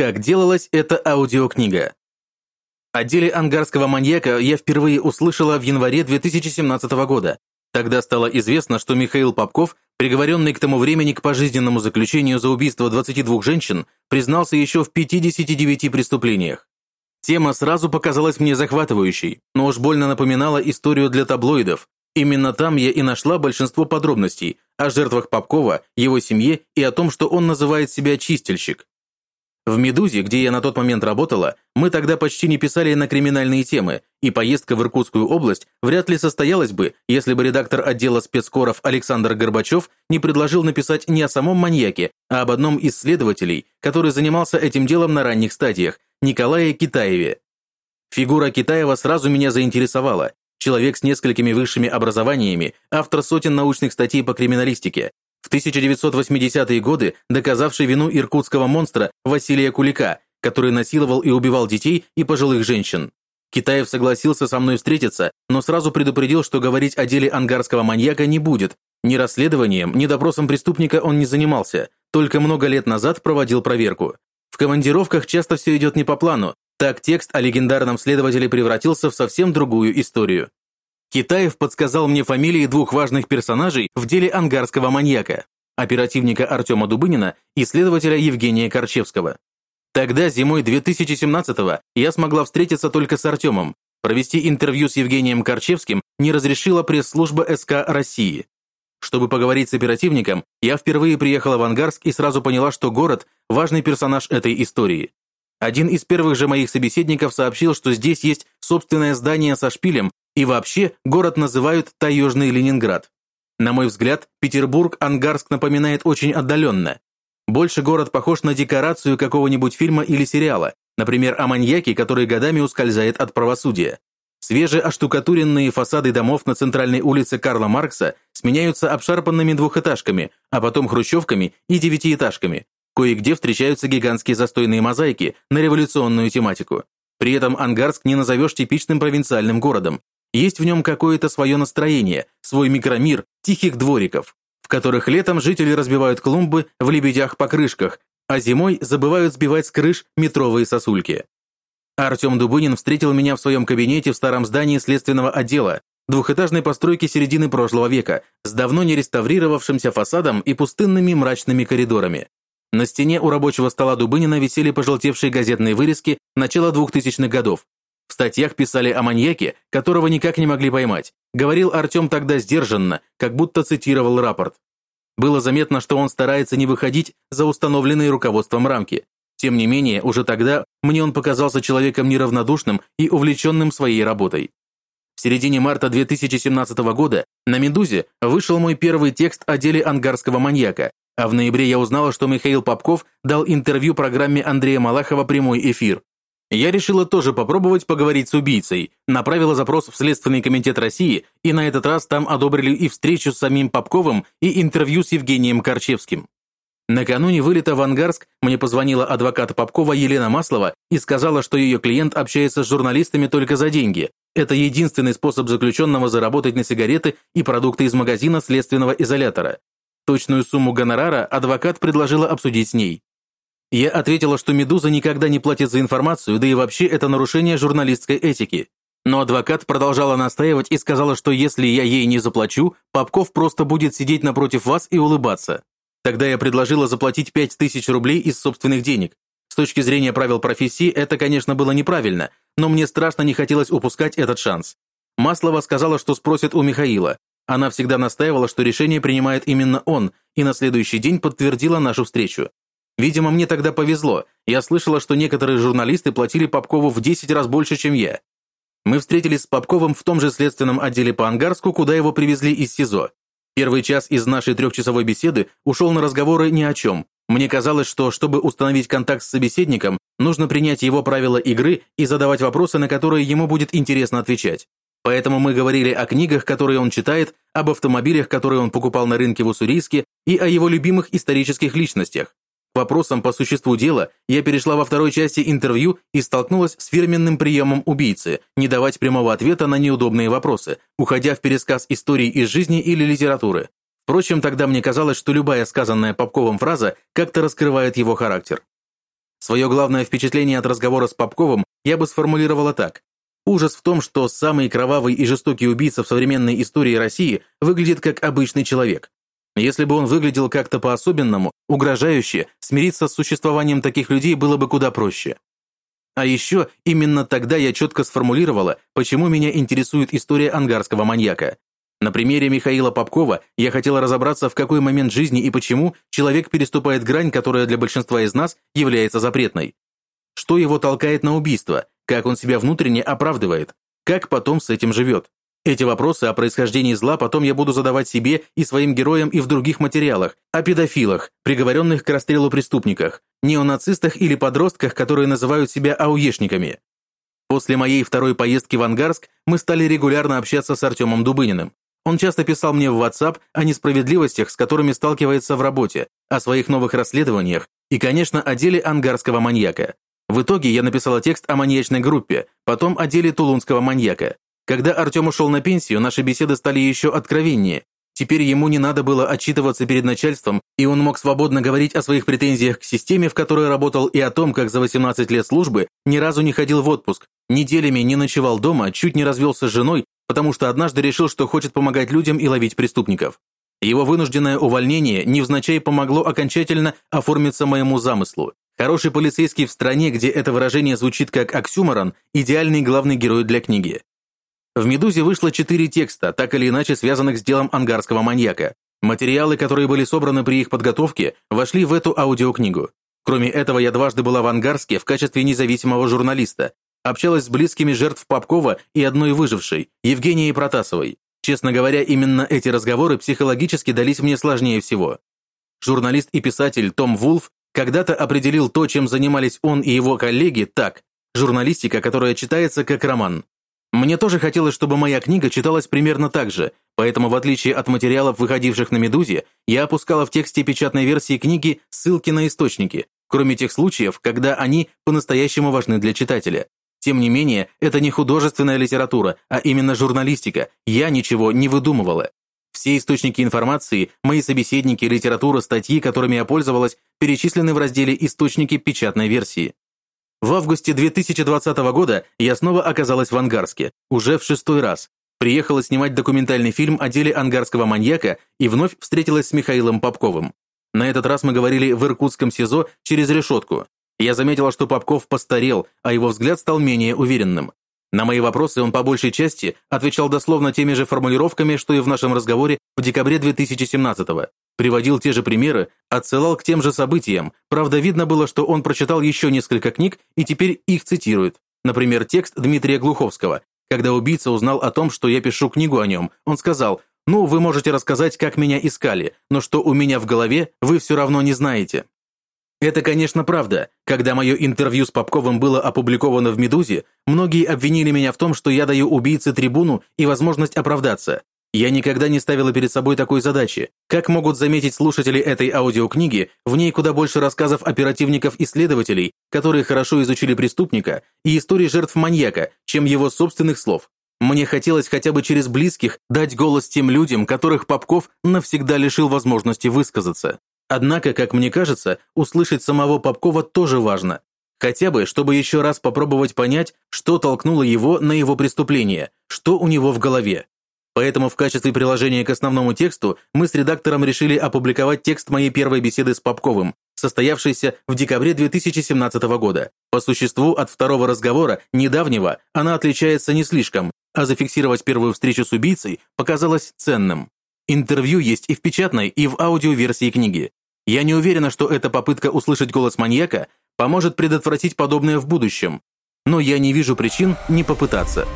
Как делалась эта аудиокнига? О деле ангарского маньяка я впервые услышала в январе 2017 года. Тогда стало известно, что Михаил Попков, приговоренный к тому времени к пожизненному заключению за убийство 22 женщин, признался еще в 59 преступлениях. Тема сразу показалась мне захватывающей, но уж больно напоминала историю для таблоидов. Именно там я и нашла большинство подробностей о жертвах Попкова, его семье и о том, что он называет себя «чистильщик». В «Медузе», где я на тот момент работала, мы тогда почти не писали на криминальные темы, и поездка в Иркутскую область вряд ли состоялась бы, если бы редактор отдела спецкоров Александр Горбачев не предложил написать не о самом маньяке, а об одном из следователей, который занимался этим делом на ранних стадиях, Николае Китаеве. Фигура Китаева сразу меня заинтересовала. Человек с несколькими высшими образованиями, автор сотен научных статей по криминалистике, в 1980-е годы доказавший вину иркутского монстра Василия Кулика, который насиловал и убивал детей и пожилых женщин. Китаев согласился со мной встретиться, но сразу предупредил, что говорить о деле ангарского маньяка не будет. Ни расследованием, ни допросом преступника он не занимался, только много лет назад проводил проверку. В командировках часто все идет не по плану, так текст о легендарном следователе превратился в совсем другую историю. Китаев подсказал мне фамилии двух важных персонажей в деле ангарского маньяка – оперативника Артема Дубынина и следователя Евгения Корчевского. Тогда, зимой 2017-го, я смогла встретиться только с Артемом. Провести интервью с Евгением Корчевским не разрешила пресс-служба СК России. Чтобы поговорить с оперативником, я впервые приехала в Ангарск и сразу поняла, что город – важный персонаж этой истории. Один из первых же моих собеседников сообщил, что здесь есть собственное здание со шпилем, и вообще город называют Таежный Ленинград. На мой взгляд, Петербург Ангарск напоминает очень отдаленно. Больше город похож на декорацию какого-нибудь фильма или сериала, например, о маньяке, который годами ускользает от правосудия. Свежеоштукатуренные фасады домов на центральной улице Карла Маркса сменяются обшарпанными двухэтажками, а потом хрущевками и девятиэтажками. Кое-где встречаются гигантские застойные мозаики на революционную тематику. При этом Ангарск не назовешь типичным провинциальным городом. Есть в нем какое-то свое настроение, свой микромир тихих двориков, в которых летом жители разбивают клумбы в лебедях-покрышках, а зимой забывают сбивать с крыш метровые сосульки. Артем Дубынин встретил меня в своем кабинете в старом здании следственного отдела, двухэтажной постройки середины прошлого века, с давно не реставрировавшимся фасадом и пустынными мрачными коридорами. На стене у рабочего стола Дубынина висели пожелтевшие газетные вырезки начала 2000-х годов, в статьях писали о маньяке, которого никак не могли поймать. Говорил Артем тогда сдержанно, как будто цитировал рапорт. Было заметно, что он старается не выходить за установленные руководством рамки. Тем не менее, уже тогда мне он показался человеком неравнодушным и увлеченным своей работой. В середине марта 2017 года на «Медузе» вышел мой первый текст о деле ангарского маньяка, а в ноябре я узнала, что Михаил Попков дал интервью программе Андрея Малахова «Прямой эфир». Я решила тоже попробовать поговорить с убийцей, направила запрос в Следственный комитет России, и на этот раз там одобрили и встречу с самим Попковым, и интервью с Евгением Корчевским. Накануне вылета в Ангарск мне позвонила адвокат Попкова Елена Маслова и сказала, что ее клиент общается с журналистами только за деньги. Это единственный способ заключенного заработать на сигареты и продукты из магазина следственного изолятора. Точную сумму гонорара адвокат предложила обсудить с ней. Я ответила, что «Медуза» никогда не платит за информацию, да и вообще это нарушение журналистской этики. Но адвокат продолжала настаивать и сказала, что если я ей не заплачу, Попков просто будет сидеть напротив вас и улыбаться. Тогда я предложила заплатить 5000 рублей из собственных денег. С точки зрения правил профессии это, конечно, было неправильно, но мне страшно не хотелось упускать этот шанс. Маслова сказала, что спросит у Михаила. Она всегда настаивала, что решение принимает именно он, и на следующий день подтвердила нашу встречу. Видимо, мне тогда повезло. Я слышала, что некоторые журналисты платили Попкову в 10 раз больше, чем я. Мы встретились с Попковым в том же следственном отделе по Ангарску, куда его привезли из СИЗО. Первый час из нашей трехчасовой беседы ушел на разговоры ни о чем. Мне казалось, что, чтобы установить контакт с собеседником, нужно принять его правила игры и задавать вопросы, на которые ему будет интересно отвечать. Поэтому мы говорили о книгах, которые он читает, об автомобилях, которые он покупал на рынке в Уссурийске, и о его любимых исторических личностях. К вопросам по существу дела я перешла во второй части интервью и столкнулась с фирменным приемом убийцы – не давать прямого ответа на неудобные вопросы, уходя в пересказ истории из жизни или литературы. Впрочем, тогда мне казалось, что любая сказанная Попковым фраза как-то раскрывает его характер. Свое главное впечатление от разговора с Попковым я бы сформулировала так. Ужас в том, что самый кровавый и жестокий убийца в современной истории России выглядит как обычный человек. Если бы он выглядел как-то по-особенному, угрожающе, смириться с существованием таких людей было бы куда проще. А еще именно тогда я четко сформулировала, почему меня интересует история ангарского маньяка. На примере Михаила Попкова я хотела разобраться, в какой момент жизни и почему человек переступает грань, которая для большинства из нас является запретной. Что его толкает на убийство, как он себя внутренне оправдывает, как потом с этим живет. Эти вопросы о происхождении зла потом я буду задавать себе и своим героям и в других материалах, о педофилах, приговоренных к расстрелу преступниках, неонацистах или подростках, которые называют себя ауешниками. После моей второй поездки в Ангарск мы стали регулярно общаться с Артемом Дубыниным. Он часто писал мне в WhatsApp о несправедливостях, с которыми сталкивается в работе, о своих новых расследованиях и, конечно, о деле ангарского маньяка. В итоге я написала текст о маньячной группе, потом о деле тулунского маньяка. Когда Артем ушел на пенсию, наши беседы стали еще откровеннее. Теперь ему не надо было отчитываться перед начальством, и он мог свободно говорить о своих претензиях к системе, в которой работал, и о том, как за 18 лет службы ни разу не ходил в отпуск, неделями не ночевал дома, чуть не развелся с женой, потому что однажды решил, что хочет помогать людям и ловить преступников. Его вынужденное увольнение невзначай помогло окончательно оформиться моему замыслу. Хороший полицейский в стране, где это выражение звучит как оксюморон, идеальный главный герой для книги. В «Медузе» вышло четыре текста, так или иначе связанных с делом ангарского маньяка. Материалы, которые были собраны при их подготовке, вошли в эту аудиокнигу. Кроме этого, я дважды была в Ангарске в качестве независимого журналиста. Общалась с близкими жертв Попкова и одной выжившей, Евгенией Протасовой. Честно говоря, именно эти разговоры психологически дались мне сложнее всего. Журналист и писатель Том Вулф когда-то определил то, чем занимались он и его коллеги, так – журналистика, которая читается как роман. Мне тоже хотелось, чтобы моя книга читалась примерно так же, поэтому, в отличие от материалов, выходивших на «Медузе», я опускала в тексте печатной версии книги ссылки на источники, кроме тех случаев, когда они по-настоящему важны для читателя. Тем не менее, это не художественная литература, а именно журналистика. Я ничего не выдумывала. Все источники информации, мои собеседники, литература, статьи, которыми я пользовалась, перечислены в разделе «Источники печатной версии». В августе 2020 года я снова оказалась в Ангарске, уже в шестой раз. Приехала снимать документальный фильм о деле ангарского маньяка и вновь встретилась с Михаилом Попковым. На этот раз мы говорили в Иркутском СИЗО через решетку. Я заметила, что Попков постарел, а его взгляд стал менее уверенным. На мои вопросы он по большей части отвечал дословно теми же формулировками, что и в нашем разговоре в декабре 2017 -го приводил те же примеры, отсылал к тем же событиям. Правда, видно было, что он прочитал еще несколько книг и теперь их цитирует. Например, текст Дмитрия Глуховского. Когда убийца узнал о том, что я пишу книгу о нем, он сказал, «Ну, вы можете рассказать, как меня искали, но что у меня в голове, вы все равно не знаете». Это, конечно, правда. Когда мое интервью с Попковым было опубликовано в «Медузе», многие обвинили меня в том, что я даю убийце трибуну и возможность оправдаться. Я никогда не ставила перед собой такой задачи. Как могут заметить слушатели этой аудиокниги, в ней куда больше рассказов оперативников-исследователей, которые хорошо изучили преступника, и истории жертв маньяка, чем его собственных слов. Мне хотелось хотя бы через близких дать голос тем людям, которых Попков навсегда лишил возможности высказаться. Однако, как мне кажется, услышать самого Попкова тоже важно. Хотя бы, чтобы еще раз попробовать понять, что толкнуло его на его преступление, что у него в голове. Поэтому в качестве приложения к основному тексту мы с редактором решили опубликовать текст моей первой беседы с Попковым, состоявшейся в декабре 2017 года. По существу от второго разговора, недавнего, она отличается не слишком, а зафиксировать первую встречу с убийцей показалось ценным. Интервью есть и в печатной, и в аудиоверсии книги. Я не уверена, что эта попытка услышать голос маньяка поможет предотвратить подобное в будущем, но я не вижу причин не попытаться.